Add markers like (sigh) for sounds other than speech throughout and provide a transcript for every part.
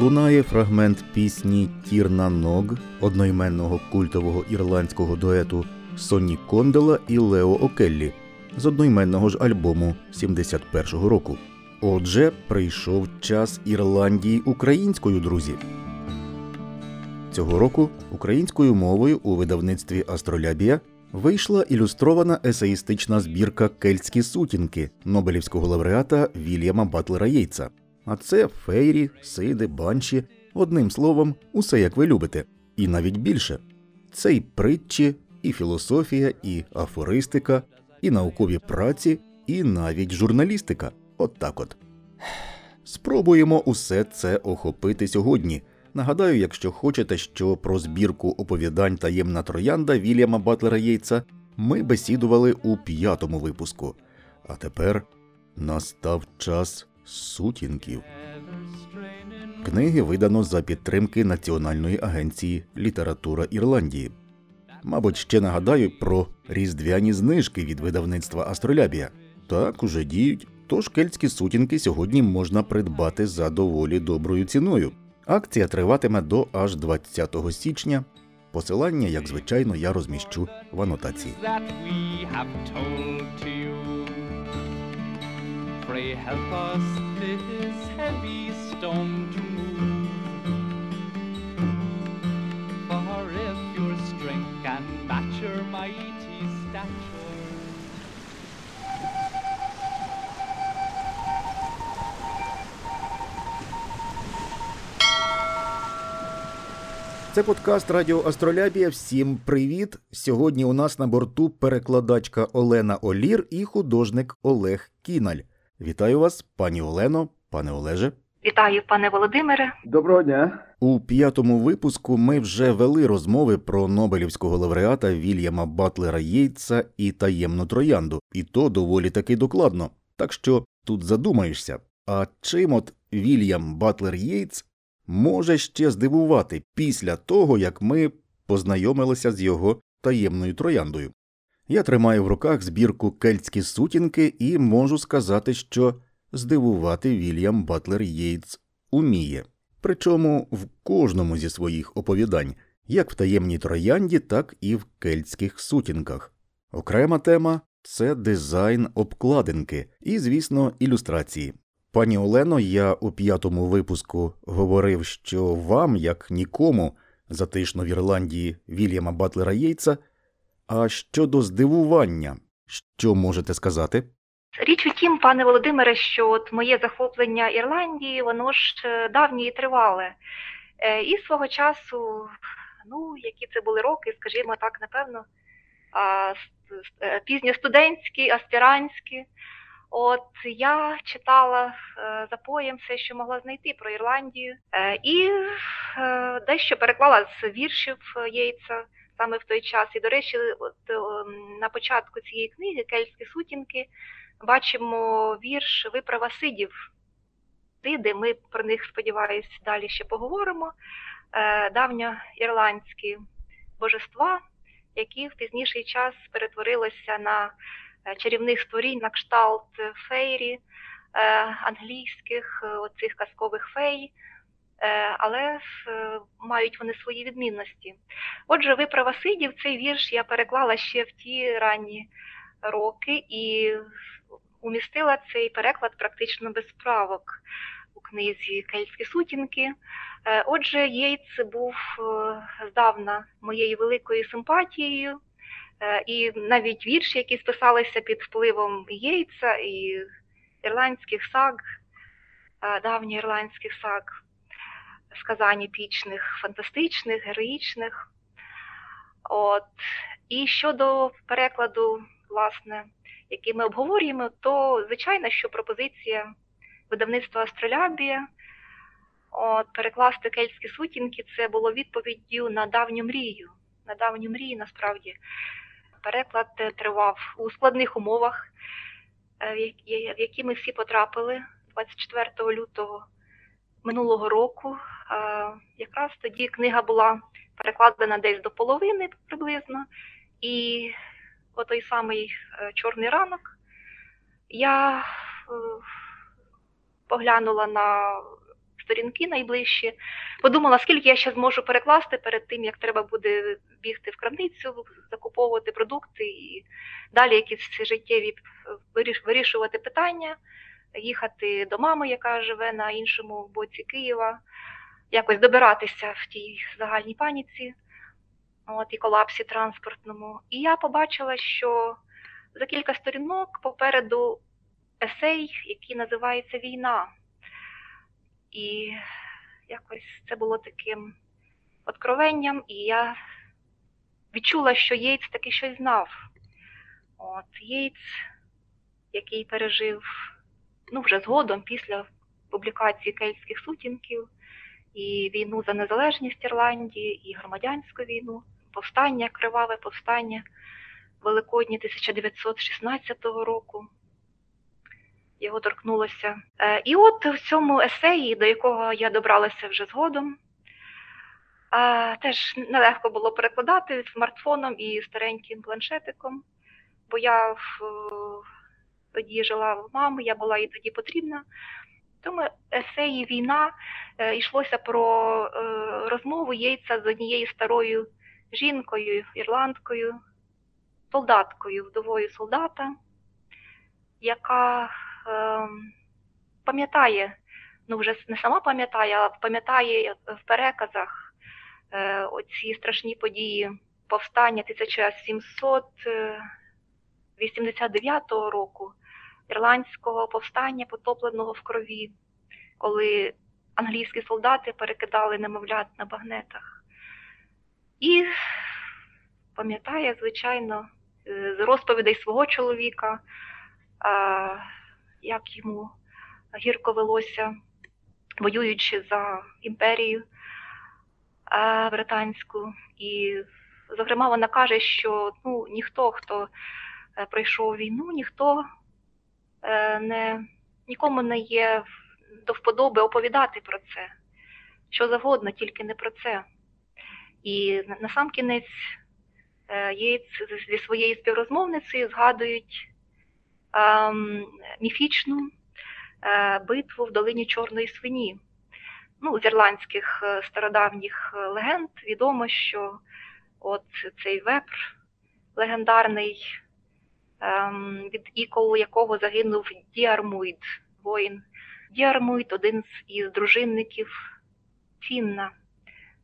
лунає фрагмент пісні Тірна Ног одноіменного культового ірландського дуету Сонні Кондела і Лео Океллі з одноіменного ж альбому 71-го року. Отже, прийшов час Ірландії українською, друзі. Цього року українською мовою у видавництві Астролябія вийшла ілюстрована есеїстична збірка Кельтські сутінки Нобелівського лауреата Вільяма Батлера Єйца. А це фейрі, сиди, банші, одним словом, усе як ви любите, і навіть більше. Це й притчі, і філософія, і афористика, і наукові праці, і навіть журналістика. От так от. Спробуємо усе це охопити сьогодні. Нагадаю, якщо хочете, що про збірку оповідань таємна троянда Вільяма Батлера Єйца ми бесідували у п'ятому випуску. А тепер настав час сутінків. Книги видано за підтримки Національної агенції Література Ірландії. Мабуть, ще нагадаю про різдвяні знижки від видавництва Астролябія. Так уже діють, тож кельтські сутінки сьогодні можна придбати за доволі доброю ціною. Акція триватиме до аж 20 січня. Посилання, як звичайно, я розміщу в анотації. Pray help us this heavy stone to move. For if your strength can match your mighty stature. Це подкаст Радіо Астролябія. Всім привіт! Сьогодні у нас на борту перекладачка Олена Олір і художник Олег Кіналь. Вітаю вас, пані Олено, пане Олеже. Вітаю, пане Володимире. Доброго дня. У п'ятому випуску ми вже вели розмови про Нобелівського лауреата Вільяма Батлера Єйтса і таємну троянду, і то доволі таки докладно. Так що тут задумаєшся, а чим от Вільям Батлер Єйтс може ще здивувати після того, як ми познайомилися з його таємною трояндою? Я тримаю в руках збірку Кельтські сутінки і можу сказати, що здивувати Вільям Батлер Єйтс уміє. Причому в кожному зі своїх оповідань, як в таємній троянді, так і в кельтських сутінках. Окрема тема це дизайн обкладинки і, звісно, ілюстрації. Пані Олено, я у п'ятому випуску говорив, що вам, як нікому, затишно в Ірландії Вільяма Батлера Єйтса. А щодо здивування, що можете сказати? Річ у тім, пане Володимире, що от моє захоплення Ірландії, воно ж е, давнє і тривале. Е, І свого часу, ну, які це були роки, скажімо так, напевно, е, пізньостудентські, аспірантські. От я читала за поєм все, що могла знайти про Ірландію, і дещо переклала з віршів Єйца саме в той час. І, до речі, от на початку цієї книги Кельтські сутінки бачимо вірш Виправа Сидів. Сиди, ми про них, сподіваюся, далі ще поговоримо. Е, давньоірландські божества, які в пізніший час перетворилися на е, чарівних створінь на кшталт фейрі, е, англійських, оцих казкових фей, але е, мають вони свої відмінності. Отже, виправа Сидів, цей вірш я переклала ще в ті ранні роки і умістила цей переклад практично без правок у книзі Кельтські сутінки. Е, Отже, Єйц був е, здавна моєю великою симпатією, Е, і навіть вірші, які списалися під впливом Єйца і ірландських саг, е, давніх ірландських саг, сказань епічних, фантастичних, героїчних. От. І щодо перекладу, власне, який ми обговорюємо, то звичайно, що пропозиція видавництва Астролябія от, перекласти кельтські сутінки це було відповіддю на давню мрію. На давню мрію, насправді, переклад е, тривав у складних умовах, е, в які- в які ми всі потрапили 24 лютого минулого року. Е, Якраз тоді книга була перекладена десь до половини приблизно. І о той самий е, чорний ранок я е, поглянула на сторінки найближчі. Подумала, скільки я ще зможу перекласти перед тим, як треба буде бігти в крамницю, закуповувати продукти і далі якісь життєві виріш- вирішувати питання, їхати до мами, яка живе на іншому боці Києва, якось добиратися в тій загальній паніці от, і колапсі транспортному. І я побачила, що за кілька сторінок попереду есей, який називається Війна. І якось це було таким откровенням, і я відчула, що Єйц таки щось знав. От, Єйц, який пережив ну, вже згодом після публікації кельтських сутінків, і війну за незалежність Ірландії, і громадянську війну, повстання, криваве повстання Великодні 1916 року. Його торкнулося. Е, І от в цьому есеї, до якого я добралася вже згодом, е, теж нелегко було перекладати смартфоном і стареньким планшетиком, бо я в, тоді жила в мами, я була їй тоді потрібна. Тому есеї війна е, йшлося про е, розмову Єйца з однією старою жінкою, ірландкою, солдаткою, вдовою солдата, яка е, пам'ятає, ну вже не сама пам'ятає, а пам'ятає в переказах е, оці страшні події повстання 1789 року, ірландського повстання, потопленого в крові, коли англійські солдати перекидали немовлят на багнетах. І пам'ятає, звичайно, е, з розповідей свого чоловіка, як йому гірко велося, воюючи за імперію британську. І, зокрема, вона каже, що ну, ніхто, хто е, пройшов війну, ніхто не, нікому не є до вподоби оповідати про це. Що завгодно, тільки не про це. І на- на сам кінець е, зі своєю співрозмовницею згадують ем, міфічну е, битву в долині Чорної свині. Ну, з ірландських е, стародавніх е, легенд відомо, що от цей вепр легендарний, від іколу якого загинув Діармуїд, воїн. Діармуїд один із дружинників Фінна,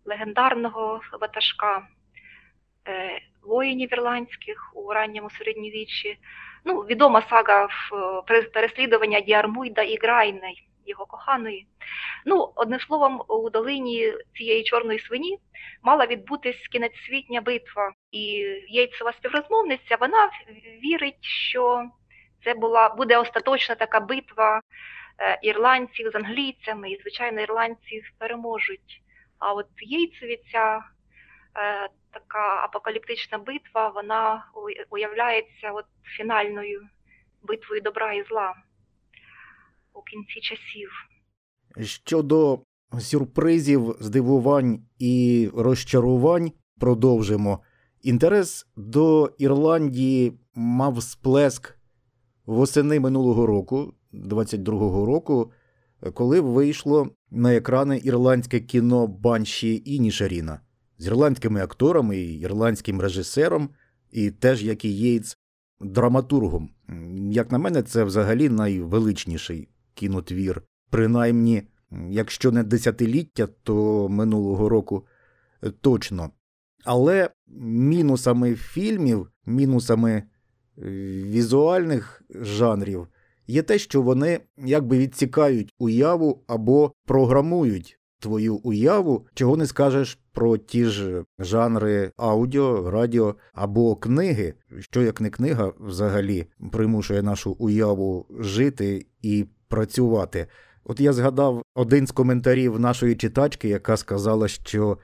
легендарного ватажка е, воїнів ірландських у ранньому середньовіччі. Ну, відома сага в е, переслідування Діармуїда і Грайни, його коханої. Ну, одним словом, у долині цієї чорної свині мала відбутись кінецьсвітня битва. І Єйтсова співрозмовниця вона вірить, що це була буде остаточна така битва е, ірландців з англійцями, і, звичайно, ірландці переможуть. А от Єйцеві ця е, така апокаліптична битва, вона уя- уявляється от фінальною битвою добра і зла у кінці часів. Щодо сюрпризів, здивувань і розчарувань, продовжимо. Інтерес до Ірландії мав сплеск восени минулого року, 22-го року, коли вийшло на екрани ірландське кіно Банші Інішаріна з ірландськими акторами і ірландським режисером, і теж, як і Єйц, драматургом. Як на мене, це взагалі найвеличніший кінотвір, принаймні, якщо не десятиліття, то минулого року точно. Але мінусами фільмів, мінусами е, візуальних жанрів є те, що вони якби відсікають уяву або програмують твою уяву, чого не скажеш про ті ж жанри аудіо, радіо або книги, що як не книга взагалі примушує нашу уяву жити і працювати. От я згадав один з коментарів нашої читачки, яка сказала, що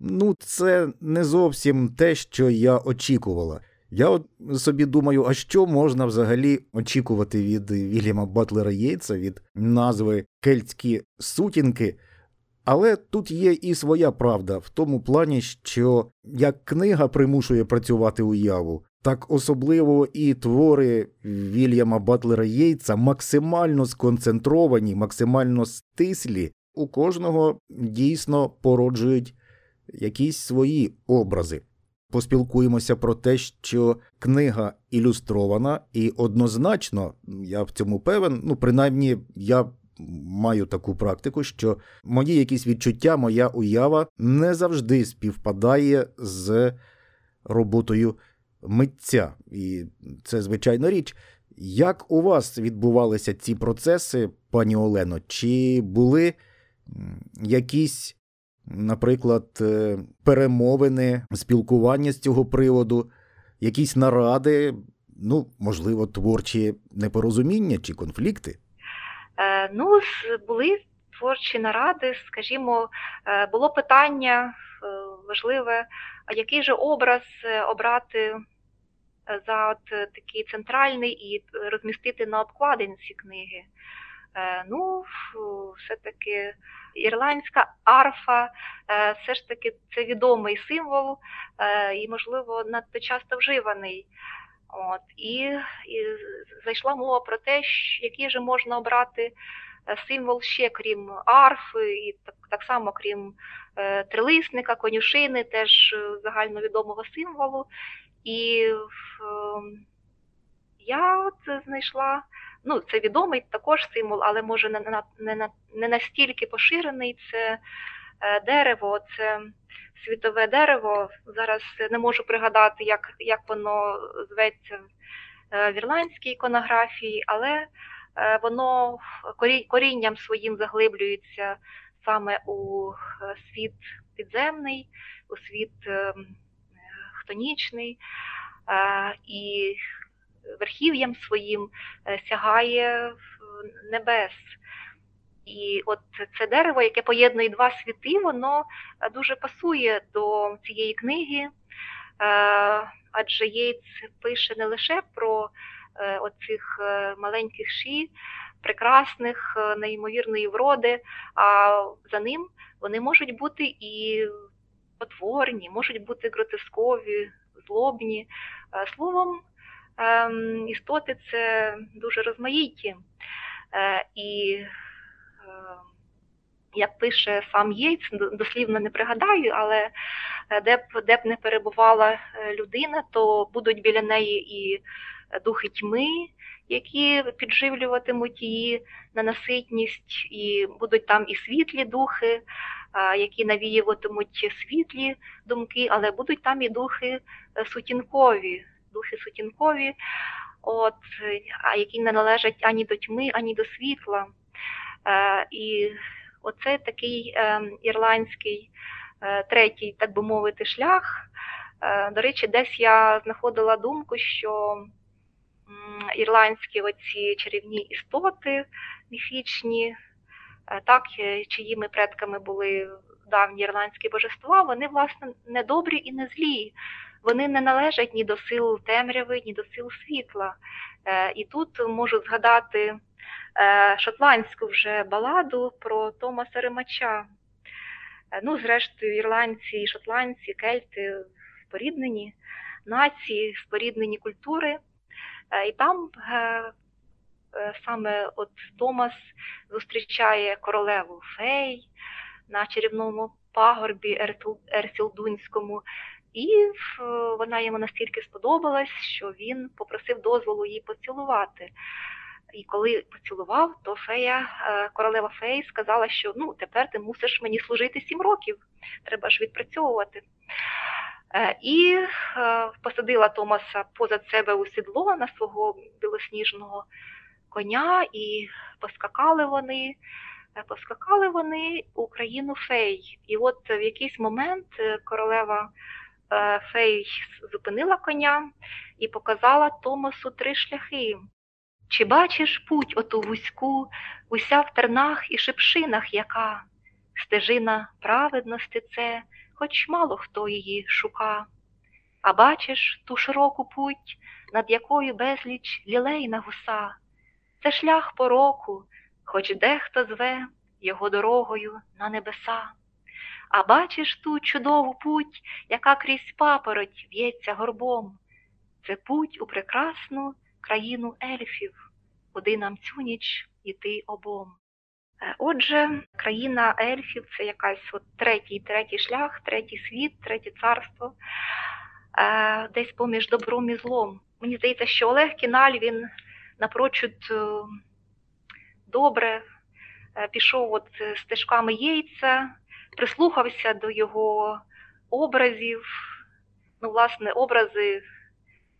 ну, це не зовсім те, що я очікувала. Я от собі думаю, а що можна взагалі очікувати від Вільяма Батлера Єйтса, від назви Кельтські сутінки. Але тут є і своя правда в тому плані, що як книга примушує працювати уяву, так особливо і твори Вільяма Батлера Єйтса максимально сконцентровані, максимально стислі, у кожного дійсно породжують якісь свої образи. Поспілкуємося про те, що книга ілюстрована, і однозначно, я в цьому певен, ну, принаймні, я маю таку практику, що мої якісь відчуття, моя уява не завжди співпадає з роботою митця. І це звичайна річ. Як у вас відбувалися ці процеси, пані Олено? Чи були якісь, наприклад, е, перемовини, спілкування з цього приводу, якісь наради, ну, можливо, творчі непорозуміння чи конфлікти? Е, Ну, були творчі наради, скажімо, е, було питання е, важливе, а який же образ обрати за от е, такий центральний і розмістити на обкладинці книги. Е, Ну, все-таки ірландська арфа, е, все ж таки це відомий символ е, і, можливо, надто часто вживаний. От, і, і зайшла мова про те, який же можна обрати е, символ ще крім арфи, і так, так само крім е, трилисника, конюшини, теж е, загальновідомого символу. І е, я от знайшла, ну, це відомий також символ, але може не, не, не настільки поширений. Це е, дерево, це світове дерево. Зараз не можу пригадати, як, як воно зветься е, в ірландській іконографії, але е, воно корі- корінням своїм заглиблюється саме у е, світ підземний, у світ м, хтонічний е, і верхів'ям своїм е, сягає в небес. І от це дерево, яке поєднує два світи, воно е, дуже пасує до цієї книги, адже Єйц пише не лише про оцих маленьких ші, прекрасних, неймовірної вроди, а за ним вони можуть бути і потворні, можуть бути гротескові, злобні. Е, Словом, ем, істоти це дуже розмаїті. Е, І е, як пише сам Єйц, дослівно не пригадаю, але е, де б, де б не перебувала людина, то будуть біля неї і духи тьми, які підживлюватимуть її на наситність, і будуть там і світлі духи, які навіюватимуть світлі думки, але будуть там і духи е, сутінкові, духи сутінкові, от, які не належать ані до тьми, ані до світла. Е, І оце такий е, ірландський третій, так би мовити, шлях. До речі, десь я знаходила думку, що ірландські оці чарівні істоти міфічні, так, е, чиїми предками були давні ірландські божества, вони, власне, не добрі і не злі. Вони не належать ні до сил темряви, ні до сил світла. Е, І тут можу згадати е, шотландську вже баладу про Томаса Римача. Е, Ну, зрештою, ірландці і шотландці, кельти споріднені нації, споріднені культури. Е, І там е, е, саме от Томас зустрічає королеву Фей на чарівному пагорбі Ерсілдунському, і вона йому настільки сподобалась, що він попросив дозволу її поцілувати. І коли поцілував, то фея, е, королева фей сказала, що ну тепер ти мусиш мені служити сім років, треба ж відпрацьовувати. Е, І е, посадила Томаса позад себе у сідло на свого білосніжного коня, і поскакали вони, е, поскакали вони у країну фей. І от в якийсь момент е, королева е, фей зупинила коня і показала Томасу три шляхи. Чи бачиш путь оту вузьку, уся в тернах і шипшинах яка? Стежина праведності це, хоч мало хто її шука. А бачиш ту широку путь, над якою безліч лілей на гуса. Це шлях пороку, хоч дехто зве його дорогою на небеса. А бачиш ту чудову путь, яка крізь папороть в'ється горбом. Це путь у прекрасну країну ельфів, куди нам цю ніч іти обом. Е, Отже, країна ельфів це якась от третій, третій шлях, третій світ, третє царство, е, десь поміж добром і злом. Мені здається, що Олег Кіналь він напрочуд е, добре е, пішов от стежками Єйця, прислухався до його образів, ну, власне, образи,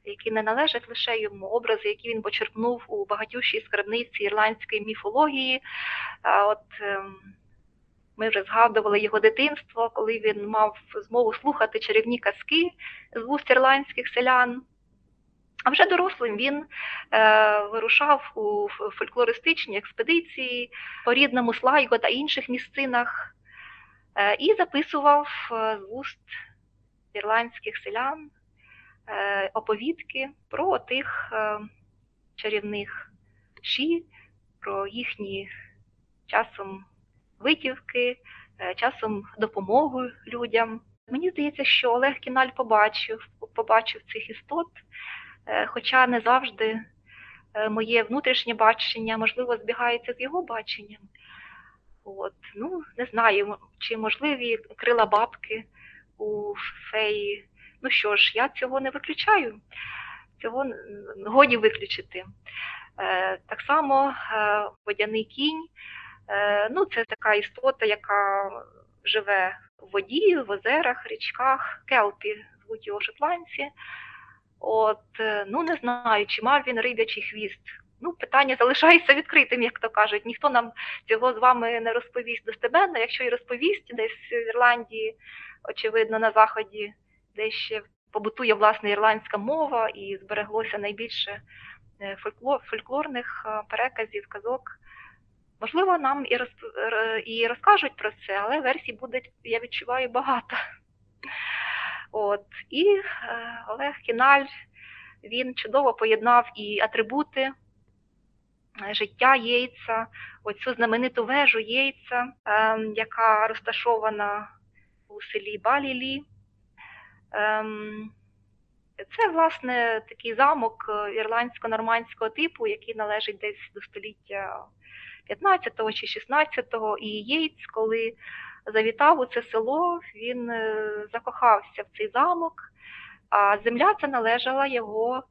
які не належать лише йому, образи, які він почерпнув у багатющій скарбниці ірландської міфології. От ем, ми вже згадували його дитинство, коли він мав змогу слухати чарівні казки з вуст ірландських селян. А вже дорослим він е, вирушав у фольклористичні експедиції по рідному Слайго та інших місцинах е, і записував е, з вуст ірландських селян е, оповідки про тих е, чарівних ші, про їхні часом витівки, е, часом допомогу людям. Мені здається, що Олег Кіналь побачив, побачив цих істот, хоча не завжди е, моє внутрішнє бачення, можливо, збігається з його баченням. От, ну, не знаю, чи можливі крила бабки у феї. Ну що ж, я цього не виключаю, цього годі виключити. Е, Так само е, водяний кінь, е, ну, це така істота, яка живе в воді, в озерах, річках, келпі звуть його шотландці. От, е, ну не знаю, чи мав він рибячий хвіст. Ну, питання залишається відкритим, як то кажуть. Ніхто нам цього з вами не розповість достеменно. Якщо і розповість десь в Ірландії, очевидно, на заході, де ще побутує власне ірландська мова і збереглося найбільше е, фольклорних е, переказів, казок. Можливо, нам і, розп... і розкажуть про це, але версій буде, я відчуваю, багато. От. І е, Олег Кіналь він чудово поєднав і атрибути е, життя Єйця, оцю знамениту вежу Єйця, е, яка розташована у селі Балілі. Ем, це, власне, такий замок е, ірландсько-нормандського типу, який належить десь до століття 15 чи 16 І Єйц, коли завітав у це село, він е, закохався в цей замок, а земля ця належала його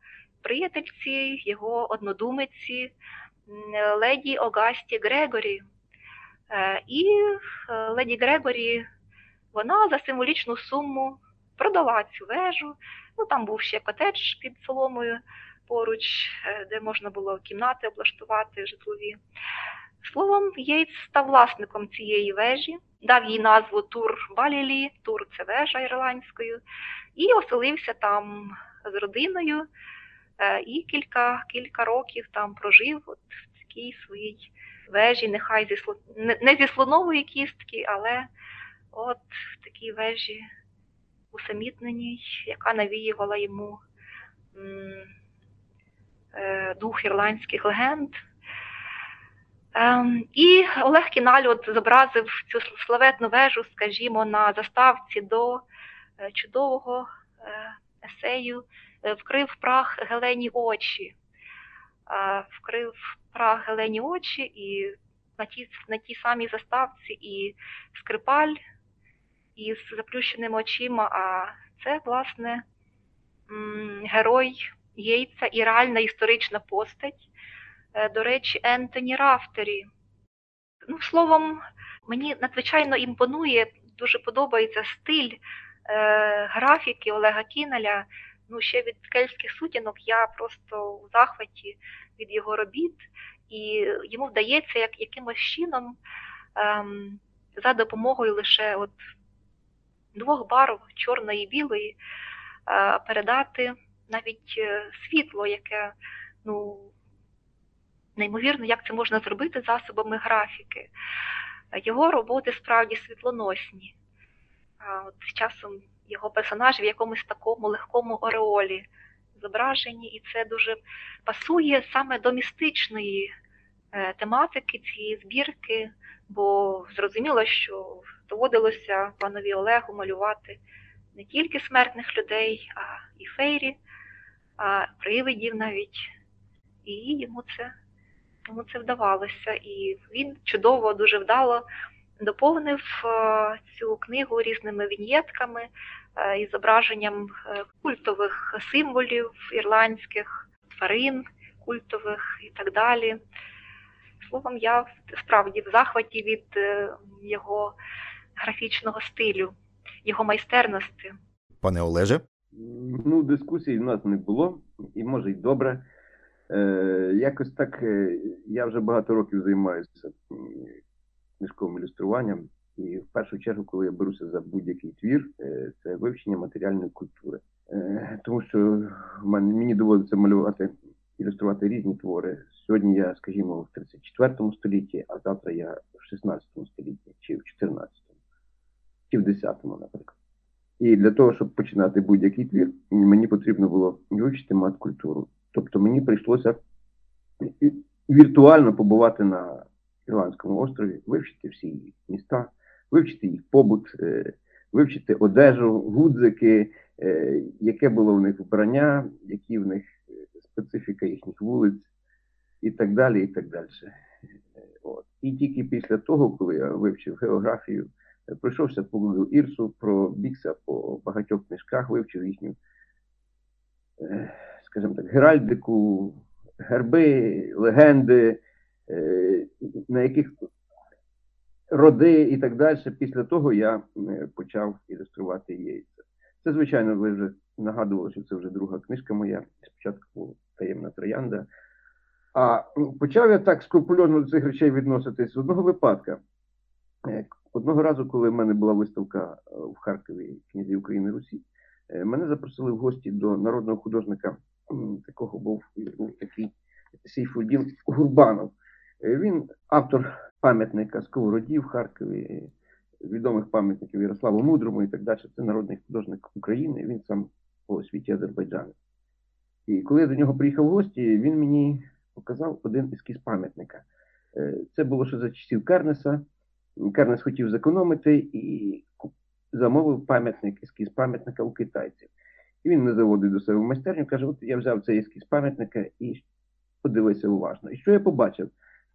приятельці, його однодумиці, леді Огасті Грегорі. Е, І е, леді Грегорі вона за символічну суму продала цю вежу. Ну, там був ще котедж під соломою поруч, де можна було кімнати облаштувати житлові. Словом, Єйц став власником цієї вежі, дав їй назву Тур Балілі, Тур це вежа ірландською, і оселився там з родиною, е, і кілька, кілька років там прожив от в такій своїй вежі, нехай зі сло- не- не зі слонової кістки, але от в такій вежі усамітненій, яка навіювала йому е, дух ірландських легенд. Ем, і Олег Кіналь от зобразив цю славетну вежу, скажімо, на заставці до е, чудового е, есею е, Вкрив прах Гелені очі. Вкрив прах Гелені очі, і на тій, на тій самій заставці і скрипаль із заплющеними очима. А це, власне, герой Єйця і реальна історична постать. Е, До речі, Ентоні Рафтері. Ну, словом, мені надзвичайно імпонує, дуже подобається стиль е, графіки Олега Кіналя. Ну, ще від кельтських сутінок я просто у захваті від його робіт, і йому вдається як, якимось чином ем, за допомогою лише от двох барв, чорної і білої, е, передати навіть е, світло, яке ну, неймовірно, як це можна зробити засобами графіки. Його роботи справді світлоносні. От часом його персонажі в якомусь такому легкому ореолі зображені, і це дуже пасує саме до містичної е, тематики цієї збірки, бо зрозуміло, що доводилося панові Олегу малювати не тільки смертних людей, а і фейрі, а привидів навіть. І йому це Йому це вдавалося, і він чудово, дуже вдало доповнив е, цю книгу різними віньєтками е, і зображенням е, культових символів ірландських, тварин культових і так далі. Словом, я справді в захваті від його графічного стилю, його майстерності. Пане Олеже, Ну, дискусій в нас не було, і може й добре. Е, якось так е, я вже багато років займаюся книжковим ілюструванням. І в першу чергу, коли я беруся за будь-який твір, е, це вивчення матеріальної культури. Тому що мені доводиться малювати, ілюструвати різні твори. Сьогодні я, скажімо, в 34 столітті, а завтра я в 16 столітті, чи в 14, чи в 10, наприклад. І для того, щоб починати будь-який твір, мені потрібно було вивчити мат-культуру. Тобто мені прийшлося віртуально побувати на Ірландському острові, вивчити всі їх міста, вивчити їх побут, е, вивчити одежу, гудзики, е, яке було в них вбрання, які в них е, специфіка їхніх вулиць і так далі. І так далі. От. І тільки після того, коли я вивчив географію, пройшовся по Google Ірсу, пробігся по багатьох книжках, вивчив їхню, скажімо так, геральдику, герби, легенди, е, на яких роди і так далі. Після того я е, почав ілюструвати яйця. Це, звичайно, ви вже нагадували, що це вже друга книжка моя. Спочатку таємна троянда. А почав я так скрупульозно до цих речей відноситись з одного випадка. Е, Одного разу, коли в мене була виставка в Харкові князі України Русі, мене запросили в гості до народного художника, такого був, був такий Сейфудін Гурбанов. Е, Він автор пам'ятника Сковороді в Харкові, е, відомих пам'ятників Ярославу Мудрому і так далі. Це народний художник України, він сам по освіті Азербайджану. І коли я до нього приїхав в гості, він мені показав один ескіз пам'ятника. Е, Це було ще за часів Кернеса. Кернес хотів зекономити і замовив пам'ятник, ескіз пам'ятника у китайців. І він мене заводить до себе в майстерню, каже: от я взяв цей ескіз пам'ятника і подивився уважно. І що я побачив?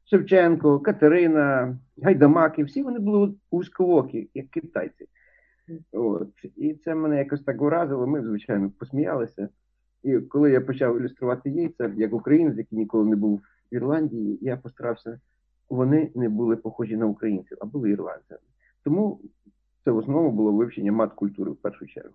Шевченко, Катерина, Гайдамаки, всі вони були вузьковокі, як китайці. От. І це мене якось так вразило. Ми, звичайно, посміялися. І коли я почав ілюструвати яйця, як українець, який ніколи не був в Ірландії, я постарався вони не були похожі на українців, а були ірландцями. Тому це в основному було вивчення мат-культури в першу чергу.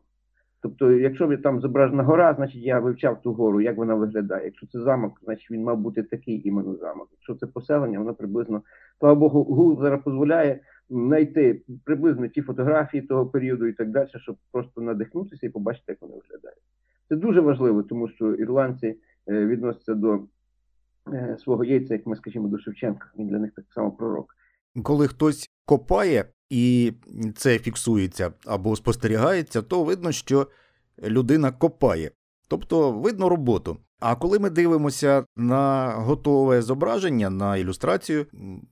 Тобто, якщо там зображена гора, значить я вивчав ту гору, як вона виглядає. Якщо це замок, значить він мав бути такий іменно замок. Якщо це поселення, воно приблизно, слава Богу, Google зараз дозволяє знайти приблизно ті фотографії того періоду і так далі, щоб просто надихнутися і побачити, як вони виглядають. Це дуже важливо, тому що ірландці е, відносяться до е, свого яйця, як ми скажімо, до Шевченка. Він для них так само пророк. коли хтось копає і це фіксується або спостерігається, то видно, що людина копає. Тобто видно роботу. А коли ми дивимося на готове зображення, на ілюстрацію,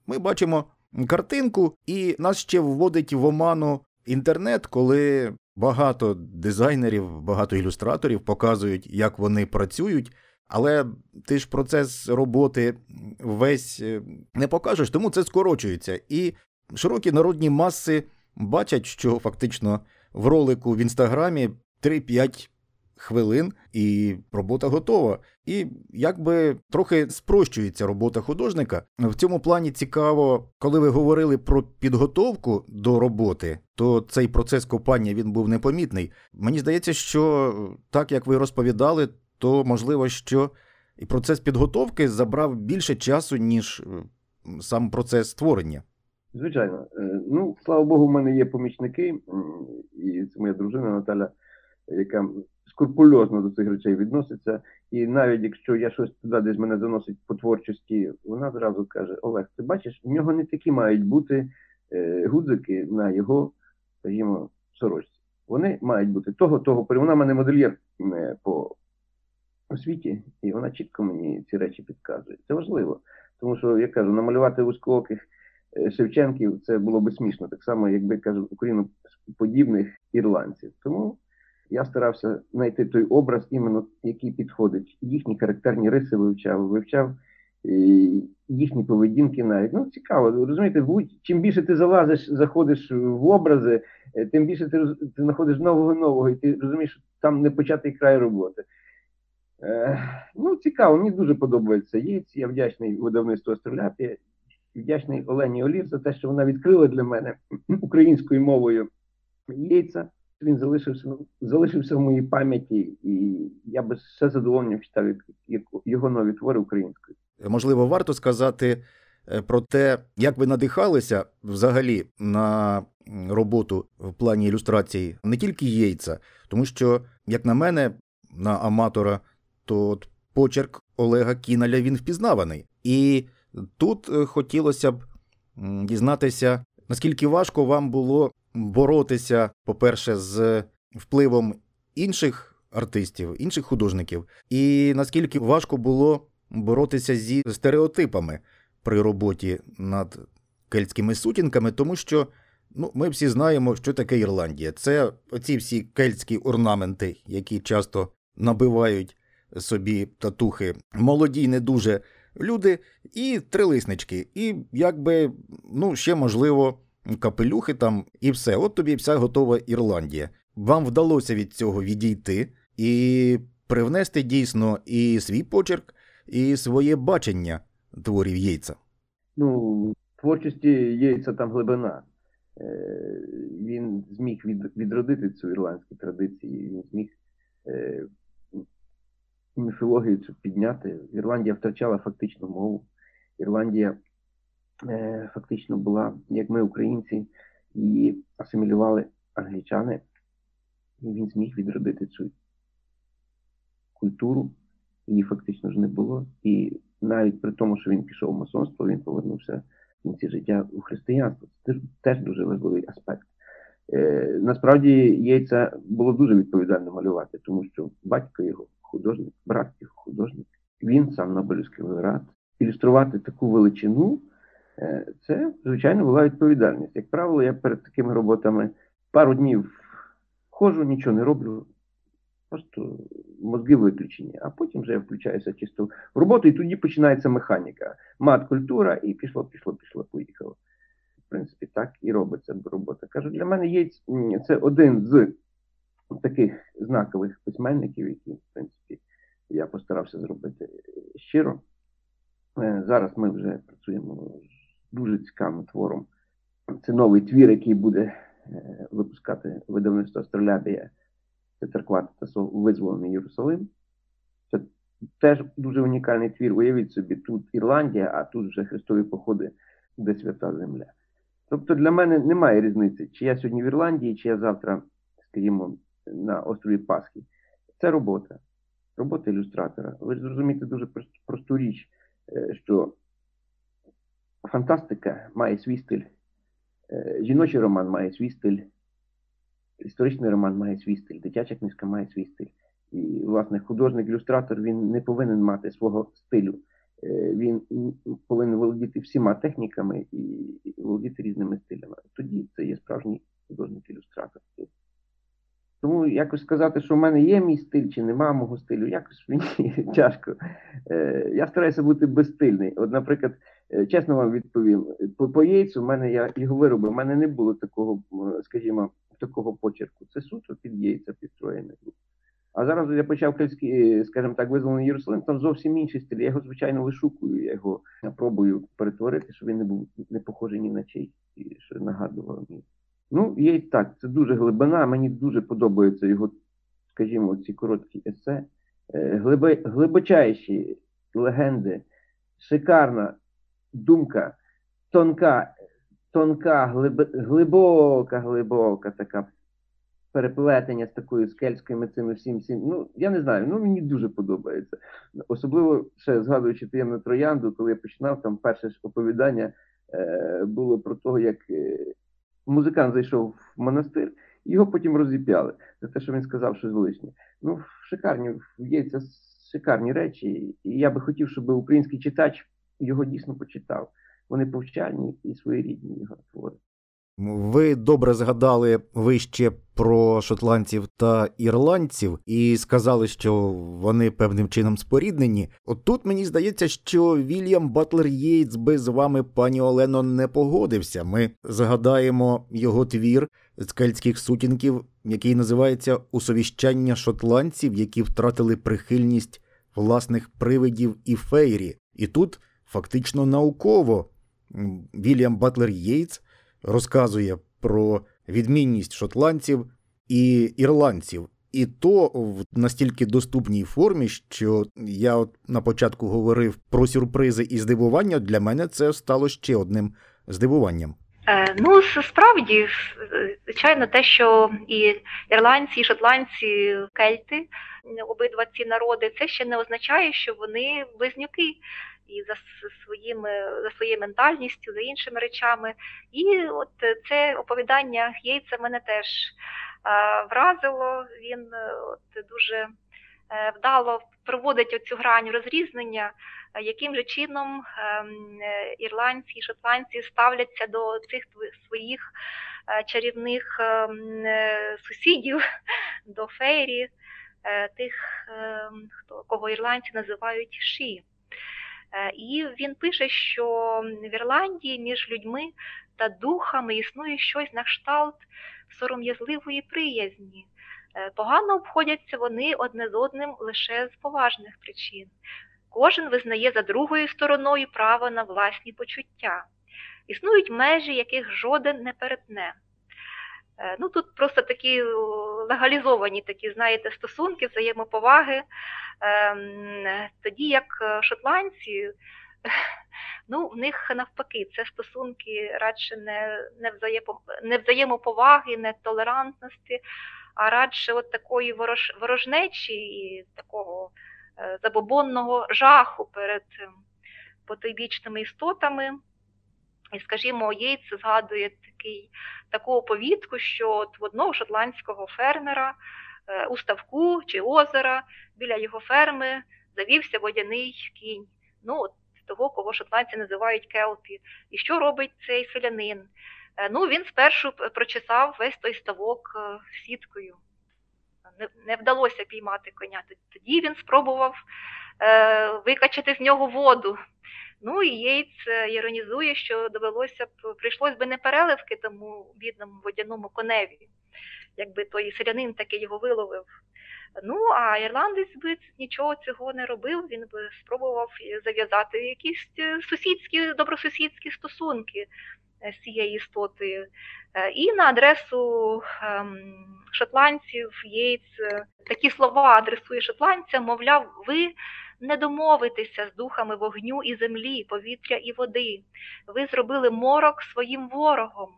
ми бачимо картинку, і нас ще вводить в оману інтернет, коли багато дизайнерів, багато ілюстраторів показують, як вони працюють. Але ти ж процес роботи весь е, не покажеш, тому це скорочується. І широкі народні маси бачать, що фактично в ролику в інстаграмі 3-5 хвилин і робота готова. І якби трохи спрощується робота художника. В цьому плані цікаво, коли ви говорили про підготовку до роботи, то цей процес копання він був непомітний. Мені здається, що так як ви розповідали, то можливо, що і процес підготовки забрав більше часу, ніж сам процес створення. Звичайно. Е, Ну, слава Богу, в мене є помічники, і це моя дружина Наталя, яка скрупульозно до цих речей відноситься. І навіть якщо я щось туди десь мене заносить по творчості, вона зразу каже: Олег, ти бачиш, в нього не такі мають бути е, гудзики на його, скажімо, сорочці. Вони мають бути того, того. Вона мене модельєр е, по освіті, і вона чітко мені ці речі підказує. Це важливо. Тому що, я кажу, намалювати вузькооких Шевченків це було би смішно, так само, якби кажу, україноподібних ірландців. Тому я старався знайти той образ, іменно який підходить. Їхні характерні риси вивчав, вивчав їхні поведінки навіть. Ну, цікаво, розумієте, чим більше ти залазиш, заходиш в образи, е, тим більше ти, ти знаходиш нового нового, і ти розумієш, що там не початий край роботи. Е, ну, цікаво, мені дуже подобається Єць, я вдячний видавництву Астроляпія, вдячний Олені Олів за те, що вона відкрила для мене (clears throat) українською мовою Єйця. Він залишився, залишився в моїй пам'яті, і я би все задоволенням читав його нові твори українською. Можливо, варто сказати е, про те, як ви надихалися взагалі на роботу в плані ілюстрації не тільки Єйца, тому що, як на мене, на аматора, то от почерк Олега Кіналя він впізнаваний. І тут е, хотілося б дізнатися, наскільки важко вам було боротися, по-перше, з впливом інших артистів, інших художників, і наскільки важко було боротися зі стереотипами при роботі над кельтськими сутінками, тому що ну, ми всі знаємо, що таке Ірландія. Це оці всі кельтські орнаменти, які часто набивають собі татухи молоді, не дуже люди, і трилиснички, і якби, ну, ще можливо, капелюхи там, і все. От тобі вся готова Ірландія. Вам вдалося від цього відійти і привнести дійсно і свій почерк, і своє бачення творів Єйца. Ну, творчості Єйця там глибина. Е, Він зміг відродити цю ірландську традицію, він зміг е, міфологію цю підняти. Ірландія втрачала фактично мову. Ірландія е, фактично була, як ми, українці, її асимілювали англічани, і він зміг відродити цю культуру. Її фактично ж не було. І навіть при тому, що він пішов в масонство, він повернувся в кінці життя у християнство. Це теж дуже важливий аспект. Е, насправді яйця було дуже відповідально малювати, тому що батько його художник, брат його художник, він сам Нобелівський лауреат. Ілюструвати таку величину е, це, звичайно, була відповідальність. Як правило, я перед такими роботами пару днів ходжу, нічого не роблю, просто мозги виключені, а потім вже я включаюся чисто в роботу, і тоді починається механіка. Мат, культура, і пішло, пішло, пішло, поїхало. В принципі, так і робиться робота. Кажу, для мене є це один з таких знакових письменників, які, в принципі, я постарався зробити щиро. Е, Зараз ми вже працюємо з дуже цікавим твором. Це новий твір, який буде е, випускати видавництво Астролябія. Це церква та визволений Єрусалим. Це теж дуже унікальний твір. Уявіть собі, тут Ірландія, а тут вже Христові походи, де свята земля. Тобто для мене немає різниці, чи я сьогодні в Ірландії, чи я завтра, скажімо, на острові Пасхи. Це робота, робота ілюстратора. Ви ж зрозумієте дуже прост- просту річ, е, що фантастика має свій стиль, е, жіночий роман має свій стиль, історичний роман має свій стиль, дитяча книжка має свій стиль. І, власне, художник-ілюстратор він не повинен мати свого стилю. Е, Він повинен володіти всіма техніками і володіти різними стилями. Тоді це є справжній художник-ілюстратор. Тому якось сказати, що в мене є мій стиль чи нема мого стилю, якось мені (laughs) тяжко. Е, Я стараюся бути безстильний. От, наприклад, е, чесно вам відповім, по, по яйцю в мене я його виробив, в мене не було такого, скажімо, такого почерку. Це суто під яйця підстроєне. А зараз я почав кельтський, скажімо так, визволений Єрусалим, там зовсім інший стиль. Я його, звичайно, вишукую, я його пробую перетворити, щоб він не був не похожий ні на чий, що нагадував мені. Ну, є і так, це дуже глибина. Мені дуже подобаються його, скажімо, ці короткі есе, Е, глиби, глибочайші легенди, шикарна думка, тонка, тонка, глибока, глибока така переплетення з такою скельською цими всім всім. Ну, я не знаю, ну мені дуже подобається. Особливо ще згадуючи таємну троянду, коли я починав, там перше ж оповідання е, було про те, як е, музикант зайшов в монастир, його потім розіп'яли за те, що він сказав щось лишнє. Ну, шикарні, є це шикарні речі, і я би хотів, щоб український читач його дійсно почитав. Вони повчальні і своєрідні його твори. Ви добре згадали вище про шотландців та ірландців і сказали, що вони певним чином споріднені. От тут мені здається, що Вільям Батлер Єйтс би з вами, пані Олено, не погодився. Ми згадаємо його твір з кельтських сутінків, який називається Усовіщання шотландців, які втратили прихильність власних привидів і фейрі. І тут фактично науково Вільям Батлер Єйтс розказує про відмінність шотландців і ірландців. І то в настільки доступній формі, що я от на початку говорив про сюрпризи і здивування, для мене це стало ще одним здивуванням. Е, Ну, справді, звичайно, те, що і ірландці, і шотландці, кельти, обидва ці народи, це ще не означає, що вони близнюки і за своїми, за своєю ментальністю, за іншими речами. І от це оповідання Гейтса мене теж вразило. Він е, от дуже е, вдало проводить оцю грань розрізнення яким же чином ем, ірландці і шотландці ставляться до цих своїх е, чарівних ем, сусідів, (laughs) до фейрі, тих, ем, хто, кого ірландці називають ші. Е, І він пише, що в Ірландії між людьми та духами існує щось на кшталт сором'язливої приязні. Е, Погано обходяться вони одне з одним лише з поважних причин. Кожен визнає за другою стороною право на власні почуття. Існують межі, яких жоден не перетне. Е, Ну, тут просто такі легалізовані такі, знаєте, стосунки, взаємоповаги. Ем, Тоді як е, шотландці, ну, в них навпаки, це стосунки радше не, не, взаємо, не взаємоповаги, не толерантності, а радше от такої ворож, ворожнечі і такого е, забобонного жаху перед потойбічними істотами. Скажімо, Єйц згадує такий, таку оповідку, що от в одного шотландського фермера е, у ставку чи озера біля його ферми завівся водяний кінь. Ну, от того, кого шотландці називають келпі. І що робить цей селянин? Е, Ну, він спершу прочесав весь той ставок е, сіткою. Не, вдалося піймати коня. Тоді він спробував викачати з нього воду. Ну і Єйц е, іронізує, що довелося б прийшлось би не переливки тому бідному водяному коневі, якби той селянин таки його виловив. Ну, а ірландець би нічого цього не робив, він би спробував зав'язати якісь е, сусідські, добросусідські стосунки е, з цією істотою. Е, І на адресу ем, шотландців Єйц е, такі слова адресує шотландцям, мовляв, ви не домовитеся з духами вогню і землі, повітря і води. Ви зробили морок своїм ворогом.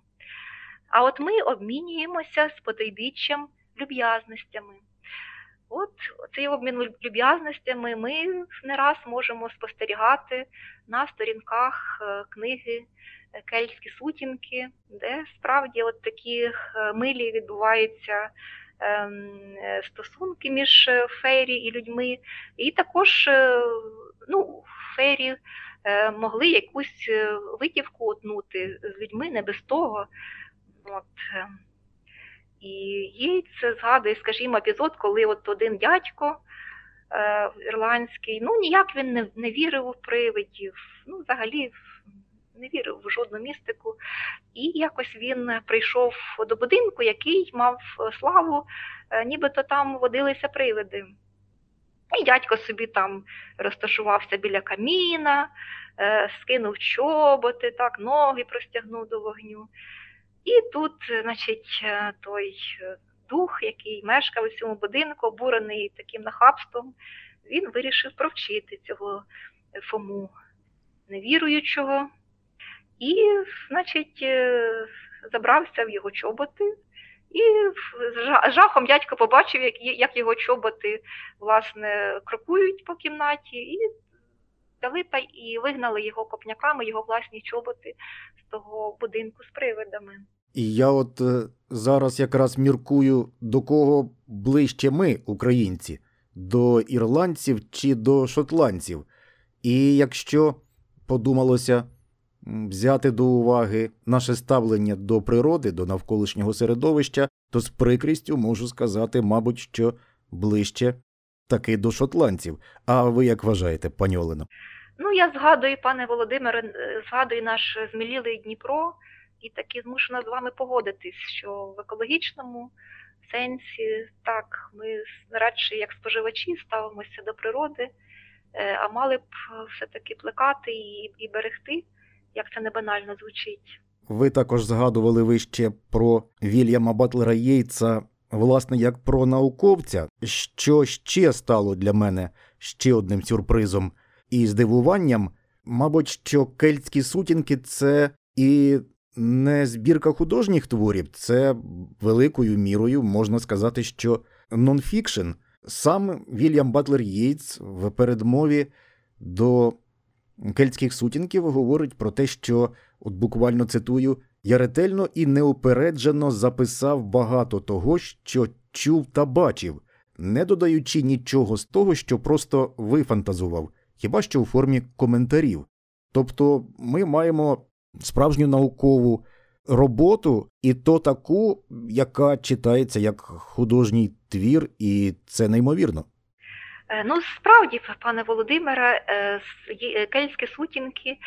А от ми обмінюємося з потойбіччям люб'язностями. От цей обмін люб'язностями ми не раз можемо спостерігати на сторінках е, книги е, Кельтські сутінки, де справді от такі е, милі відбуваються стосунки між е, фейрі і людьми. І також е, ну, фейрі е, могли якусь витівку отнути з людьми, не без того. От. І Єйц згадує, скажімо, епізод, коли от один дядько е, ірландський, ну ніяк він не, не вірив у привидів, ну взагалі не вірив в жодну містику. І якось він прийшов до будинку, який мав славу, е, нібито там водилися привиди. І дядько собі там розташувався біля каміна, е, скинув чоботи, так, ноги простягнув до вогню. І тут, е, значить, е, той е, дух, який мешкав у цьому будинку, обурений таким нахабством, він вирішив провчити цього е, Фому невіруючого. І, значить, е, забрався в його чоботи. І з жахом дядько побачив, як, його чоботи власне крокують по кімнаті, і дали та і вигнали його копняками, його власні чоботи з того будинку з привидами. І я от е, зараз якраз міркую, до кого ближче ми, українці, до ірландців чи до шотландців. І якщо подумалося взяти до уваги наше ставлення до природи, до навколишнього середовища, то з прикрістю можу сказати, мабуть, що ближче таки до шотландців. А ви як вважаєте, пані Олено? Ну, я згадую, пане Володимире, згадую наш змілілий Дніпро, і таки змушена з вами погодитись, що в екологічному сенсі так, ми радше як споживачі ставимося до природи, е, а мали б все-таки плекати і, і берегти, як це не банально звучить. Ви також згадували вище про Вільяма Батлера Єйтса, власне, як про науковця, що ще стало для мене ще одним сюрпризом і здивуванням, мабуть, що кельтські сутінки це і не збірка художніх творів, це великою мірою можна сказати, що нонфікшн. Сам Вільям Батлер Єйтс в передмові до кельтських сутінків говорить про те, що, от буквально цитую, я ретельно і неупереджено записав багато того, що чув та бачив, не додаючи нічого з того, що просто вифантазував, хіба що у формі коментарів. Тобто ми маємо справжню наукову роботу, і то таку, яка читається як художній твір, і це неймовірно. Е, Ну, справді, пане Володимире, е, е, кельтські сутінки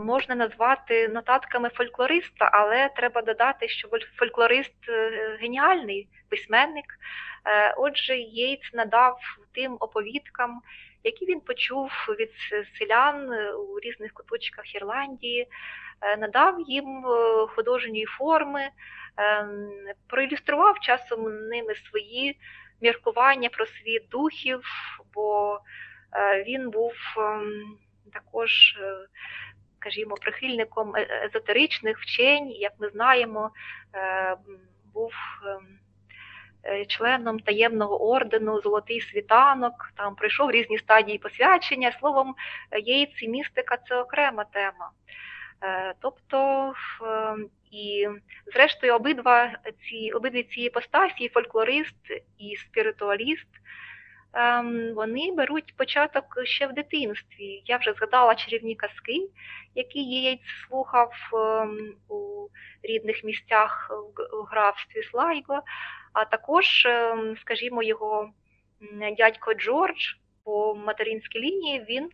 можна назвати нотатками фольклориста, але треба додати, що фольклорист геніальний письменник. Отже, Єйц надав тим оповідкам, які він почув від селян у різних куточках Ірландії, надав їм художньої форми, ем, проілюстрував часом ними свої міркування про світ духів, бо е, він був ем, також, е, скажімо, прихильником е- езотеричних вчень, як ми знаємо, був ем, членом таємного ордену Золотий світанок, там пройшов різні стадії посвячення. Словом, е, і містика це окрема тема. Е, Тобто, е, і зрештою, обидва ці обидві ці іпостасі, і фольклорист і спіритуаліст, ем, вони беруть початок ще в дитинстві. Я вже згадала чарівні казки, які Єєць слухав ем, у рідних місцях в графстві Слайго, а також, ем, скажімо, його дядько Джордж по материнській лінії він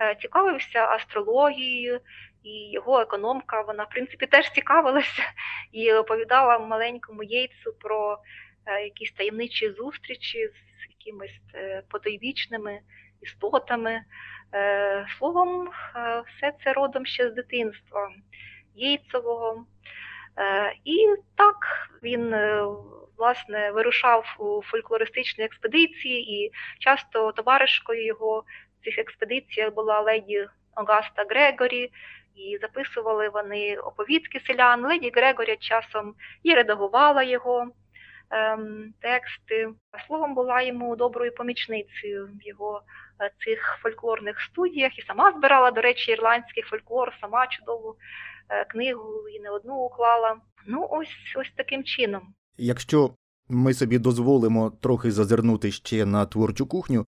е, цікавився астрологією, і його економка, вона, в принципі, теж цікавилася (laughs) і оповідала маленькому Єйцу про е, якісь таємничі зустрічі з якимись е, потойбічними істотами. Е, Словом, все це родом ще з дитинства Єйцового. І так він власне вирушав у фольклористичні експедиції, і часто товаришкою його в цих експедиціях була леді Огаста Грегорі, і записували вони оповідки селян. Леді Грегорі часом і редагувала його ем, тексти. Словом, була йому доброю помічницею в його е, цих фольклорних студіях і сама збирала, до речі, ірландський фольклор, сама чудову е, книгу і не одну уклала. Ну, ось ось таким чином. Якщо ми собі дозволимо трохи зазирнути ще на творчу кухню,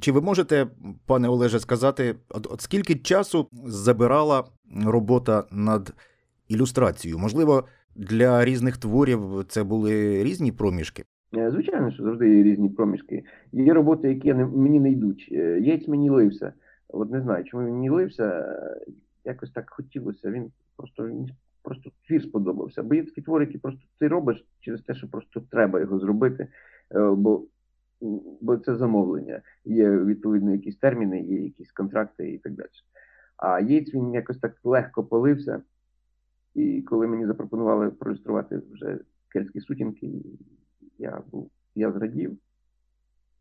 чи ви можете, пане Олеже, сказати, от, от скільки часу забирала робота над ілюстрацією? Можливо, для різних творів це були різні проміжки? Е, Звичайно, що завжди є різні проміжки. Є роботи, які не, мені не йдуть. Е, Яйць мені лився. От не знаю, чому він мені лився. е, Якось так хотілося. Він просто просто твір сподобався. Бо є такі твори, які просто ти робиш через те, що просто треба його зробити, бо, бо це замовлення. Є відповідно якісь терміни, є якісь контракти і так далі. А Єйць він якось так легко полився. І коли мені запропонували проілюструвати вже кельтські сутінки, я був, я зрадів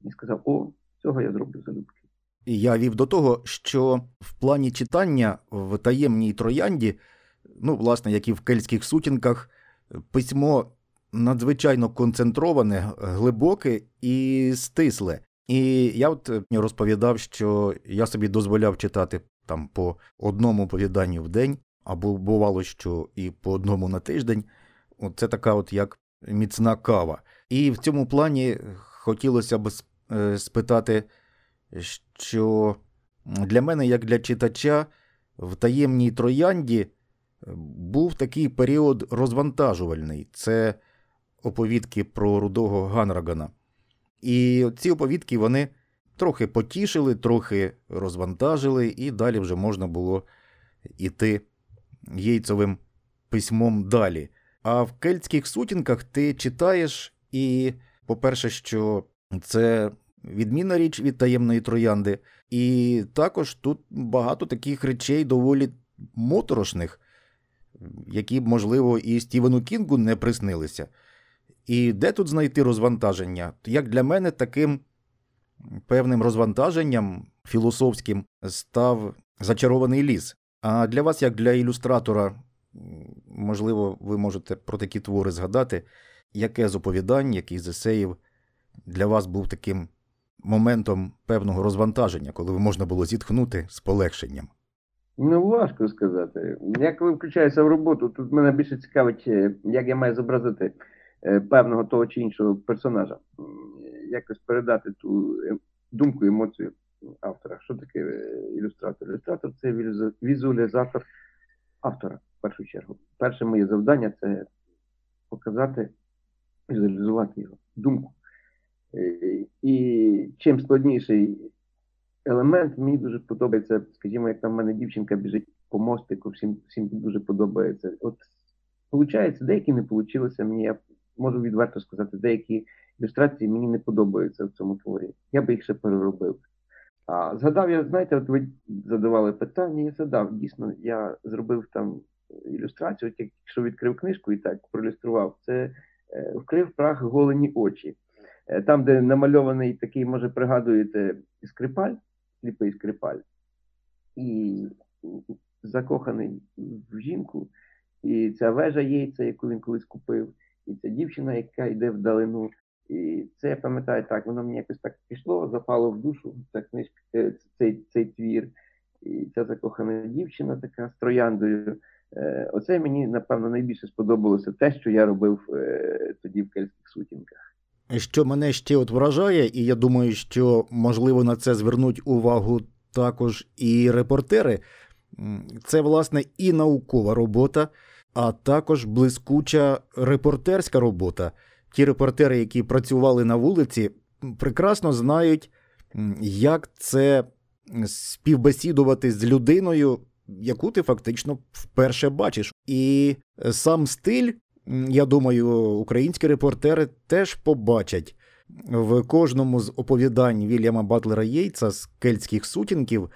і сказав: о, цього я зроблю залюбки. Я вів до того, що в плані читання в таємній троянді, ну, власне, як і в кельтських сутінках, письмо надзвичайно концентроване, глибоке і стисле. І я от е, розповідав, що я собі дозволяв читати там по одному оповіданню в день, або бувало, що і по одному на тиждень. Це така, от як міцна кава. І в цьому плані хотілося б е, спитати, що для мене, як для читача, в таємній троянді е, був такий період розвантажувальний. Це оповідки про рудого Ганрагана. І ці оповідки вони трохи потішили, трохи розвантажили, і далі вже можна було іти Єйцовим письмом далі. А в кельтських сутінках ти читаєш, і, по-перше, що це відмінна річ від таємної троянди, і також тут багато таких речей доволі моторошних, які можливо, і Стівену Кінгу не приснилися. І де тут знайти розвантаження? Як для мене, таким певним розвантаженням філософським став зачарований ліс. А для вас, як для ілюстратора, можливо, ви можете про такі твори згадати, яке з оповідань, який з есеїв для вас був таким моментом певного розвантаження, коли можна було зітхнути з полегшенням? Ну, важко сказати. Я коли включаюся в роботу, тут мене більше цікавить, е, як я маю зобразити певного того чи іншого персонажа, якось передати ту е, думку, емоцію автора. Що таке ілюстратор? Ілюстратор це візуалізатор автора, в першу чергу. Перше моє завдання це показати, візуалізувати його думку. І чим складніший елемент, мені дуже подобається, скажімо, як там в мене дівчинка біжить по мостику, всім всім дуже подобається. От, виходить, деякі не вийшло, мені я можу відверто сказати, деякі ілюстрації мені не подобаються в цьому творі. Я би їх ще переробив. А згадав я, знаєте, от ви задавали питання, я задав. Дійсно, я зробив там ілюстрацію, от якщо відкрив книжку і так проілюстрував, це е, вкрив прах голені очі. Е, там, де намальований такий, може, пригадуєте, скрипаль, сліпий скрипаль, і закоханий в жінку, і ця вежа яйця, яку він колись купив, і ця дівчина, яка йде вдалину. І це я пам'ятаю так, воно мені якось так пішло, запало в душу ця книжка, е, цей цей твір. І ця закохана дівчина така з трояндою. Е, оце мені, напевно, найбільше сподобалося те, що я робив тоді в кельтських сутінках. Що мене ще от вражає, і я думаю, що можливо на це звернуть увагу також і репортери. Це, власне, і наукова робота, а також блискуча репортерська робота. Ті репортери, які працювали на вулиці, прекрасно знають, як це співбесідувати з людиною, яку ти фактично вперше бачиш. І сам стиль я думаю, українські репортери теж побачать в кожному з оповідань Вільяма Батлера Єйца з кельтських сутінків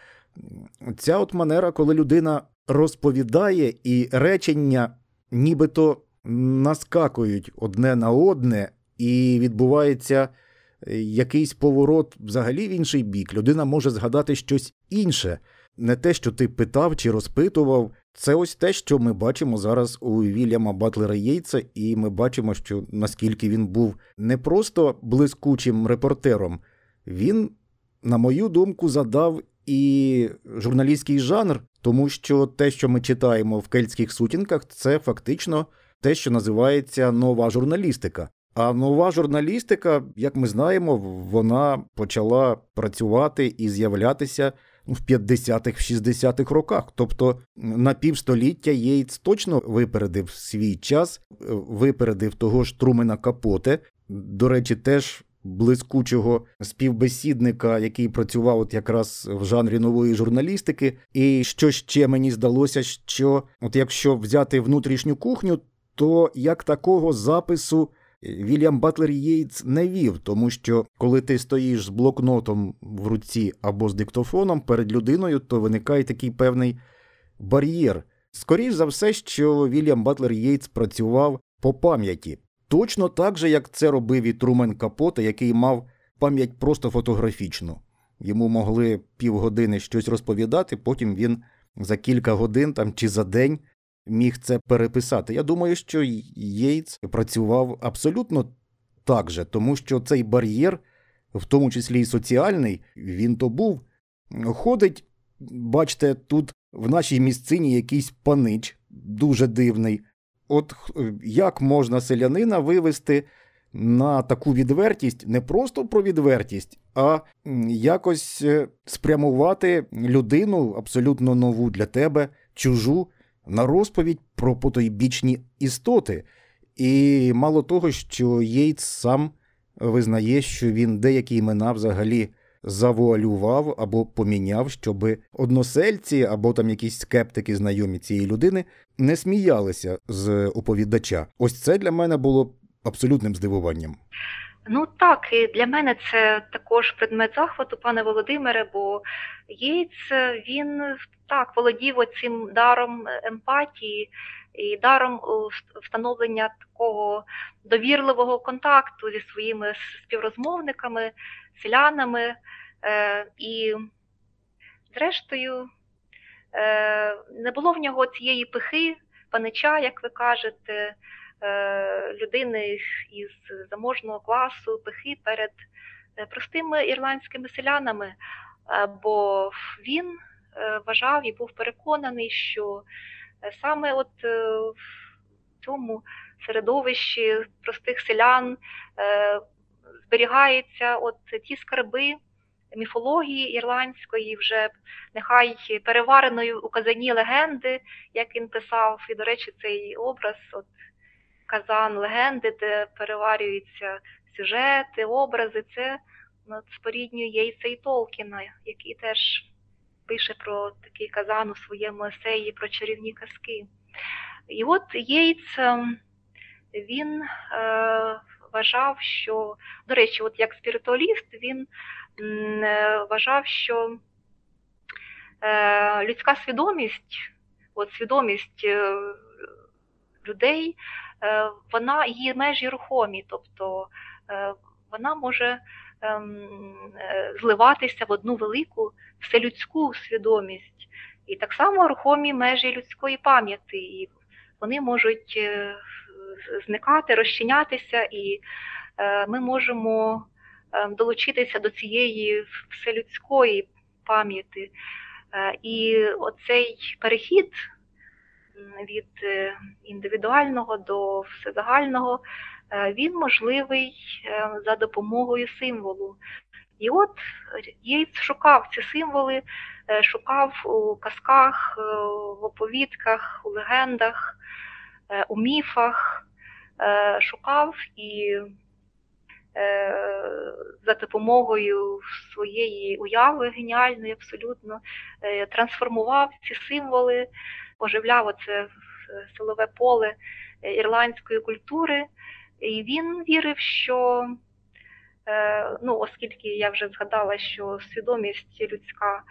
ця от манера, коли людина розповідає і речення нібито наскакують одне на одне, і відбувається якийсь поворот взагалі в інший бік. Людина може згадати щось інше, не те, що ти питав чи розпитував. Це ось те, що ми бачимо зараз у Вільяма Батлера Єйца, і ми бачимо, що наскільки він був не просто блискучим репортером, він, на мою думку, задав і журналістський жанр, тому що те, що ми читаємо в кельтських сутінках, це фактично те, що називається нова журналістика. А нова журналістика, як ми знаємо, вона почала працювати і з'являтися в 50-х, 60-х роках. Тобто на півстоліття Єйц точно випередив свій час, випередив того ж Трумена Капоте. До речі, теж. Блискучого співбесідника, який працював от якраз в жанрі нової журналістики. І що ще мені здалося, що от якщо взяти внутрішню кухню, то як такого запису Вільям Батлер Єйтс не вів, тому що коли ти стоїш з блокнотом в руці або з диктофоном перед людиною, то виникає такий певний бар'єр. Скоріше за все, що Вільям Батлер Єйтс працював по пам'яті. Точно так же, як це робив і Трумен Капота, який мав пам'ять просто фотографічну. Йому могли півгодини щось розповідати, потім він за кілька годин там чи за день міг це переписати. Я думаю, що Єйц працював абсолютно так же, тому що цей бар'єр, в тому числі і соціальний, він то був. Ходить, бачите, тут в нашій місцині якийсь панич дуже дивний. От як можна селянина вивести на таку відвертість, не просто про відвертість, а якось е, спрямувати людину абсолютно нову для тебе, чужу, на розповідь про потойбічні істоти. І мало того, що Єйц сам визнає, що він деякі імена взагалі завуалював або поміняв, щоб односельці або там якісь скептики, знайомі цієї людини, не сміялися з оповідача. Ось це для мене було абсолютним здивуванням. Ну так, і для мене це також предмет захвату, пане Володимире, бо Єйц, він так володів цим даром емпатії і даром встановлення такого довірливого контакту зі своїми співрозмовниками, селянами. Е, і, зрештою, е, не було в нього цієї пихи, панича, як ви кажете, е, людини із заможного класу, пихи перед простими ірландськими селянами, бо він вважав і був переконаний, що саме от в цьому середовищі простих селян зберігаються от ті скарби міфології ірландської, вже нехай перевареною у казані легенди, як він писав, і, до речі, цей образ, от казан легенди, де переварюються сюжети, образи, це споріднює і Толкіна, який теж пише про такий казан у своєму есеї про чарівні казки. І от Єйц, ем, він е, вважав, що, до речі, от як спіритуаліст, він Е, вважав, що е, людська свідомість, от свідомість людей, вона її межі рухомі, тобто вона може зливатися в одну велику вселюдську свідомість. І так само рухомі межі людської пам'яті. І вони можуть зникати, розчинятися, і ми можемо Ем, долучитися до цієї вселюдської пам'яті. Е, і оцей перехід від е, індивідуального до всезагального, е, він можливий за допомогою символу. І от Єйц шукав ці символи, шукав у казках, в оповідках, у легендах, у міфах, шукав і Е, за допомогою своєї уяви геніальної, абсолютно е, трансформував ці символи, оживляв оце силове поле е, ірландської культури, і він вірив, що, ну, оскільки я вже згадала, що свідомість людська.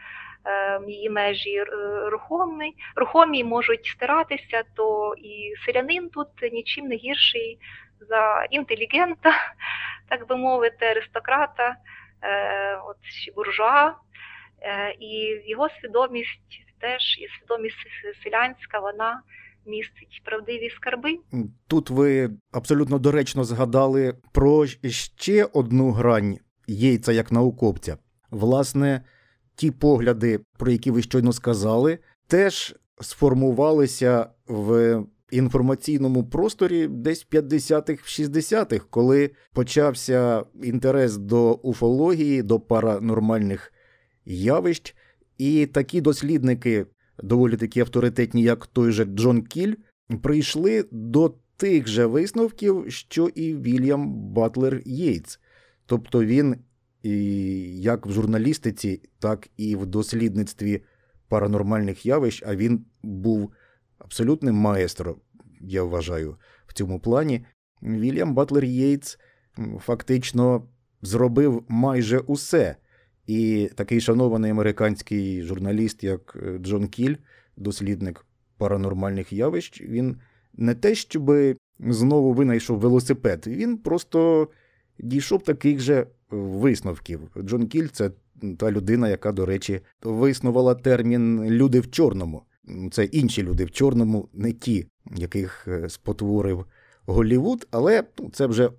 Її межі рухомі, рухомі можуть стиратися, то і селянин тут нічим не гірший за інтелігента, (laughs) так би мовити, аристократа, е, от буржуа, е, і його свідомість теж і свідомість селянська, вона містить правдиві скарби. Тут ви абсолютно доречно згадали про ще одну грань Єйця як науковця. Власне, ті погляди, про які ви щойно сказали, теж сформувалися в інформаційному просторі десь 50-х, 60-х, коли почався інтерес до уфології, до паранормальних явищ, і такі дослідники, доволі такі авторитетні, як той же Джон Кіль, прийшли до тих же висновків, що і Вільям Батлер Єйтс. Тобто він і як в журналістиці, так і в дослідництві паранормальних явищ, а він був абсолютним маестро, я вважаю, в цьому плані. Вільям Батлер Єйтс фактично зробив майже усе. І такий шанований американський журналіст, як е, Джон Кіль, дослідник паранормальних явищ, він не те, щоб знову винайшов велосипед, він просто дійшов таких же висновків. Джон Кіль це та людина, яка, до речі, виснувала термін люди в чорному. Це інші люди в чорному, не ті, яких е, спотворив Голлівуд, але ну, це вже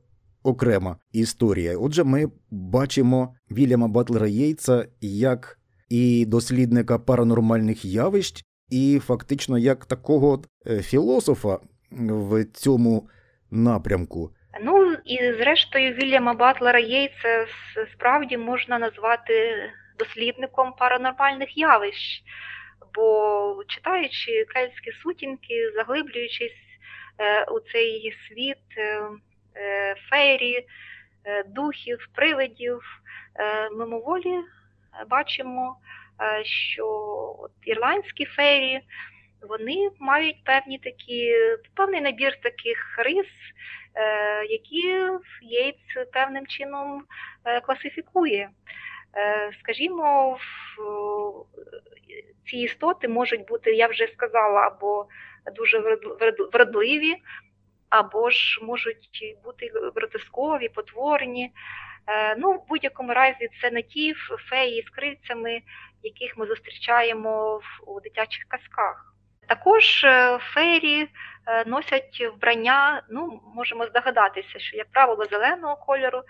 окрема історія. Отже, ми бачимо Вільяма Батлера Єйца як і дослідника паранормальних явищ, і фактично як такого е, філософа в цьому напрямку. Ну і зрештою Вільяма Батлера Єйца справді можна назвати дослідником паранормальних явищ, бо читаючи кельтські сутінки, заглиблюючись е, у цей світ е, фейрі, е, духів, привидів, е, мимоволі е, бачимо, е, що ірландські фейрі вони мають певні такі, певний набір таких рис, е, які Єйц певним чином е, класифікує. Е, Скажімо, ці істоти можуть бути, я вже сказала, або дуже врод- врод- вродливі, або ж можуть бути гротескові, потворні. Е, Ну, в будь-якому разі, це не ті феї з крильцями, яких ми зустрічаємо в- у дитячих казках. Також е, феєрі е, носять вбрання, ну, можемо здогадатися, що, як правило, зеленого кольору,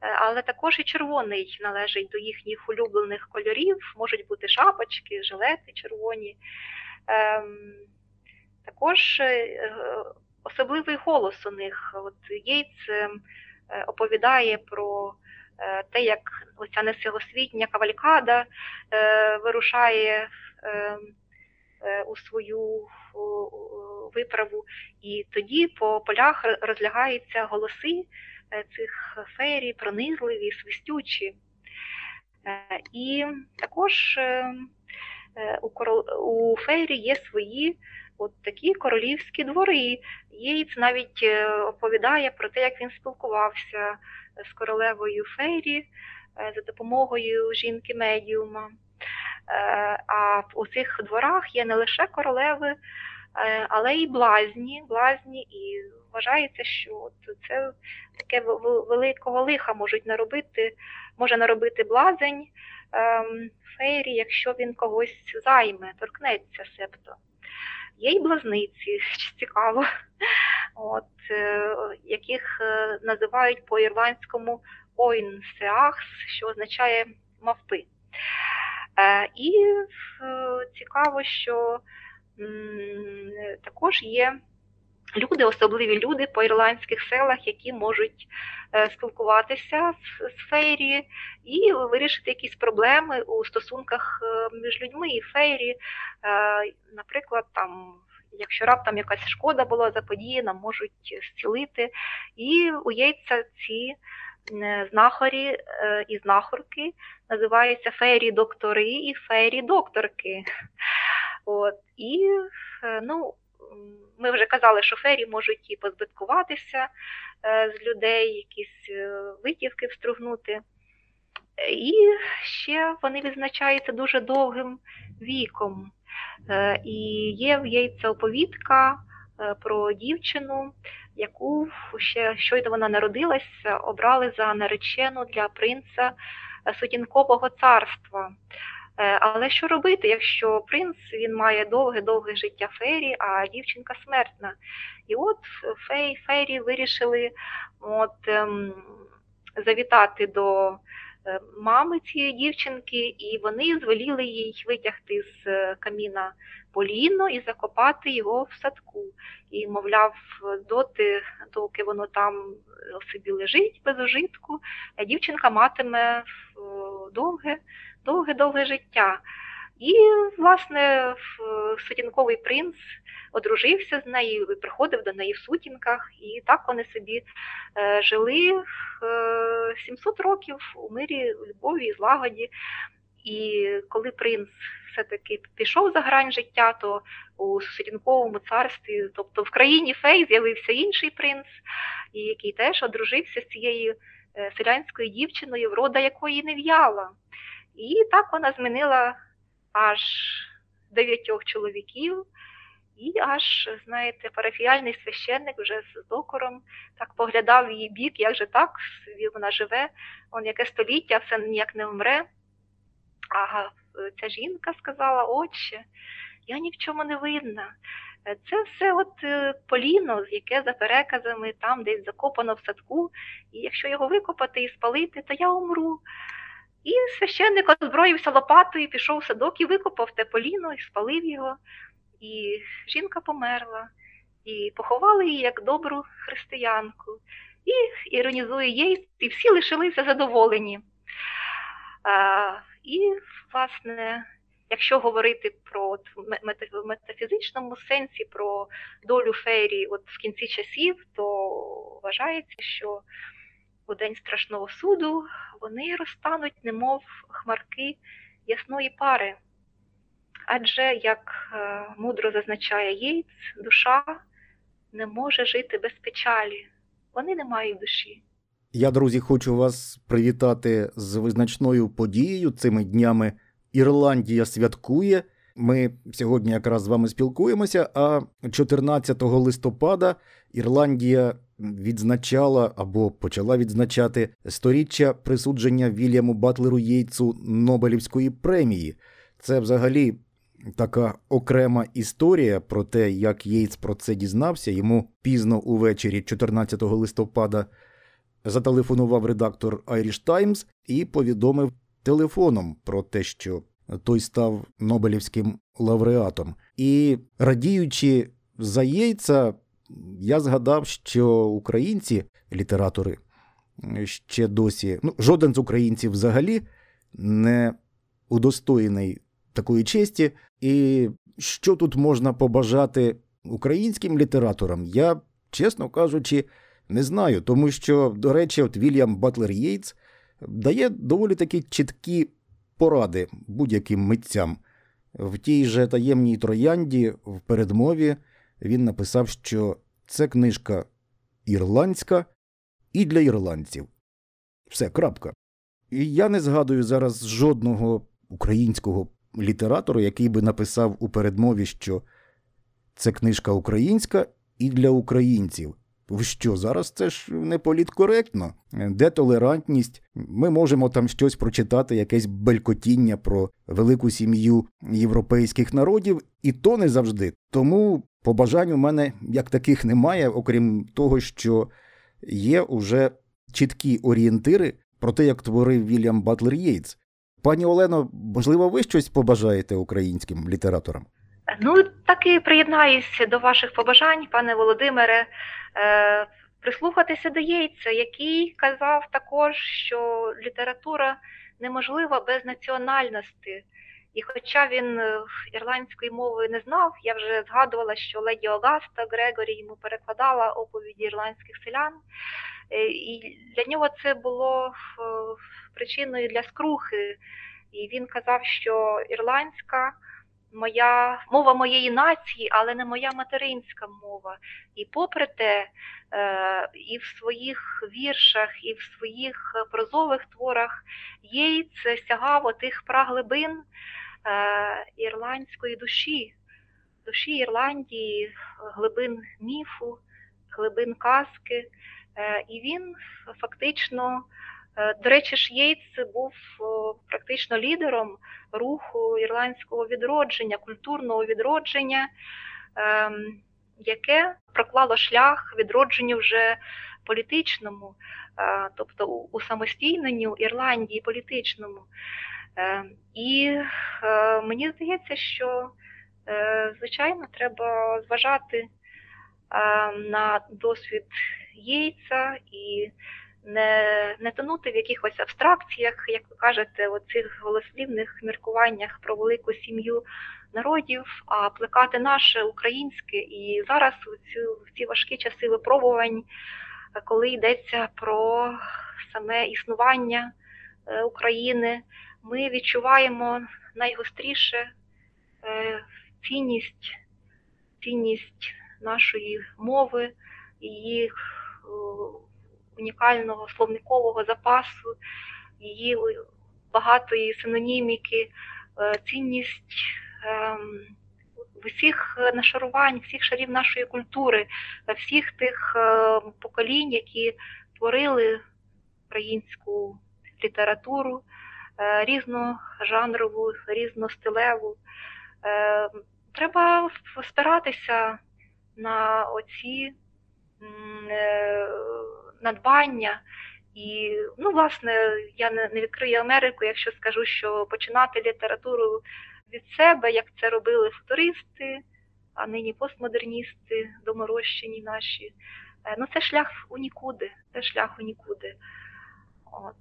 але також і червоний належить до їхніх улюблених кольорів, можуть бути шапочки, жилети червоні. Ем, Також особливий голос у них. От Єйц е, е, оповідає про е, те, як оця несилосвітня кавалькада вирушає у свою виправу, і тоді по полях розлягаються голоси цих феєрі, пронизливі, свистючі. І також у фейрі є свої от такі королівські двори. Єйц навіть е, оповідає про те, як він спілкувався з королевою фейрі е, за допомогою жінки медіума. Е, А у цих дворах є не лише королеви, але й блазні, блазні, і вважається, що це таке великого лиха можуть наробити, може наробити блазень ем, фейрі, якщо він когось займе, торкнеться себто. Є й блазниці, що цікаво, от, е, яких е, називають по-ірландському ойнсеахс, що означає мавпи. Е, І цікаво, що також є люди, особливі люди по ірландських селах, які можуть е, спілкуватися з, фейрі і вирішити якісь проблеми у стосунках е, між людьми і фейрі. Е, Наприклад, там. Якщо раптом якась шкода була заподіяна, можуть зцілити. І у Єйця ці знахарі е, і знахарки називаються фейрі-доктори і фейрі-докторки. От. І ну, ми вже казали, що фейрі можуть і позбиткуватися е, з людей, якісь е, витівки встругнути. І ще вони відзначаються дуже довгим віком. Е, І є в Єйця оповідка про дівчину, яку ще щойно вона народилася, обрали за наречену для принца Сутінкового царства. Е, Але що робити, якщо принц він має довге-довге життя фейрі, а дівчинка смертна? І от фей, фейрі вирішили от, ем, завітати до е, мами цієї дівчинки, і вони звеліли їй витягти з е, каміна поліно і закопати його в садку. І, мовляв, доти, доки воно там собі лежить без ужитку, е, дівчинка матиме довге, довге, довге життя. І, власне, сутінковий принц одружився з нею, приходив до неї в сутінках, і так вони собі е, жили е, 700 років у мирі, у любові і злагоді. І коли принц все-таки пішов за грань життя, то у сутінковому царстві, тобто в країні фей, з'явився інший принц, який теж одружився з цією е, селянською дівчиною, врода якої не в'яла. І так вона змінила аж дев'ятьох чоловіків, і аж, знаєте, парафіальний священник вже з докором так поглядав її бік, як же так, вона живе, он яке століття, все ніяк не вмре. А ця жінка сказала, отче, я ні в чому не винна. Це все от е, поліно, яке за переказами там десь закопано в садку, і якщо його викопати і спалити, то я умру. І священник озброївся лопатою, пішов в садок і викопав те поліно і спалив його. І жінка померла, і поховали її як добру християнку. І іронізує Єйц, і всі лишилися задоволені. А, і, власне, якщо говорити про от, метафізичному сенсі, про долю феєрії от в кінці часів, то вважається, що у день страшного суду вони розтануть, немов хмарки ясної пари. Адже, як е, мудро зазначає Єйц, душа не може жити без печалі. Вони не мають душі. Я, друзі, хочу вас привітати з визначною подією. Цими днями Ірландія святкує. Ми сьогодні якраз з вами спілкуємося. А 14 листопада Ірландія відзначала або почала відзначати сторіччя присудження Вільяму Батлеру Єйцу Нобелівської премії. Це взагалі така окрема історія про те, як Єйц про це дізнався. Йому пізно увечері, 14 листопада, зателефонував редактор Irish Times і повідомив телефоном про те, що той став Нобелівським лауреатом. І радіючи за Єйца, я згадав, що українці, літератори, ще досі, ну, жоден з українців взагалі не удостоєний такої честі. І що тут можна побажати українським літераторам, я, чесно кажучи, не знаю, тому що, до речі, от Вільям Батлер Єйтс дає доволі такі чіткі поради будь-яким митцям. В тій же таємній троянді в передмові він написав, що це книжка ірландська і для ірландців. Все, крапка. І я не згадую зараз жодного українського літератора, який би написав у передмові, що це книжка українська і для українців. Що, зараз це ж не політкоректно? Де толерантність? Ми можемо там щось прочитати, якесь белькотіння про велику сім'ю європейських народів, і то не завжди. Тому побажань у мене як таких немає, окрім того, що є уже чіткі орієнтири про те, як творив Вільям Батлер Єйтс. Пані Олено, можливо, ви щось побажаєте українським літераторам? Ну, так і приєднаюся до ваших побажань, пане Володимире. Е, прислухатися до Єйця, який казав також, що література неможлива без національності. І хоча він е, ірландської мови не знав, я вже згадувала, що леді Огаста Грегорі йому перекладала оповіді ірландських селян, Е, і для нього це було причиною для скрухи. І він казав, що ірландська моя мова моєї нації, але не моя материнська мова. І попри те, е, і в своїх віршах, і в своїх прозових творах Єйц сягав отих праглибин е, ірландської душі, душі Ірландії, глибин міфу, глибин казки. Е, І він фактично, до речі, ж Єйц був практично лідером руху ірландського відродження, культурного відродження, ем, яке проклало шлях відродженню вже політичному, е, тобто у- усамостійненню Ірландії політичному. Е, І е, мені здається, що, е, звичайно, треба зважати е, на досвід Єйца і не, не тонути в якихось абстракціях, як ви кажете, оцих голослівних міркуваннях про велику сім'ю народів, а плекати наше українське. І зараз у цю, в ці важкі часи випробувань, коли йдеться про саме існування е, України, ми відчуваємо найгостріше е, цінність, цінність нашої мови, її унікального словникового запасу, її багатої синоніміки, е, цінність ем, всіх нашарувань, всіх шарів нашої культури, е, всіх тих е, поколінь, які творили українську літературу, різножанрову, різностилеву. Треба спиратися на оці надбання. І, ну, власне, я не, відкрию Америку, якщо скажу, що починати літературу від себе, як це робили футуристи, а нині постмодерністи, доморощені наші, Е, Ну, це шлях у нікуди. Це шлях у нікуди. От.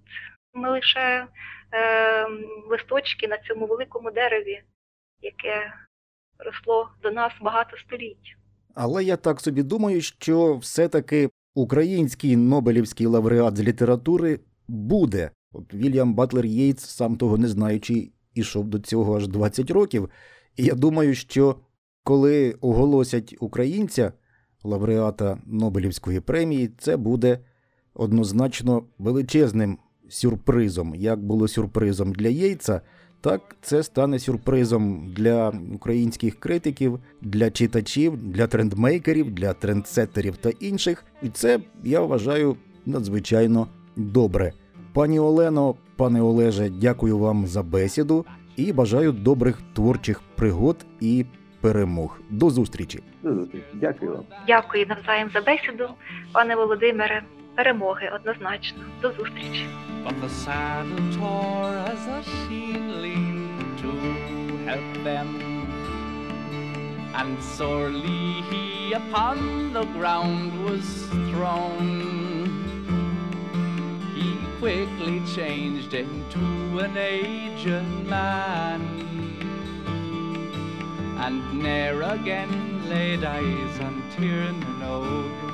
Ми лише е, листочки на цьому великому дереві, яке росло до нас багато століть. Але я так собі думаю, що все-таки український Нобелівський лауреат з літератури буде. От Вільям Батлер Єйтс, сам того не знаючи, ішов до цього аж 20 років. І я думаю, що коли оголосять українця лауреата Нобелівської премії, це буде однозначно величезним сюрпризом. Як було сюрпризом для Єйца, так це стане сюрпризом для українських критиків, для читачів, для трендмейкерів, для трендсеттерів та інших. І це я вважаю надзвичайно добре. Пані Олено, пане Олеже, дякую вам за бесіду і бажаю добрих творчих пригод і перемог. До зустрічі! До зустрічі. Дякую вам. Дякую навзаєм за бесіду, пане Володимире. Перемоги однозначно. До зустрічі. But the Sagitor as the sheen leaned to help them, and sorely he upon the ground was thrown. He quickly changed into an aged man, and ne'er again laid eyes on Tirnan Ogan.